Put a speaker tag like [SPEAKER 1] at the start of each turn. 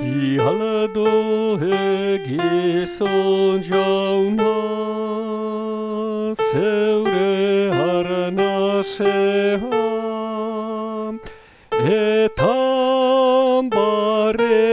[SPEAKER 1] Bihalado hegi sonjau na seure harana sheham etam bare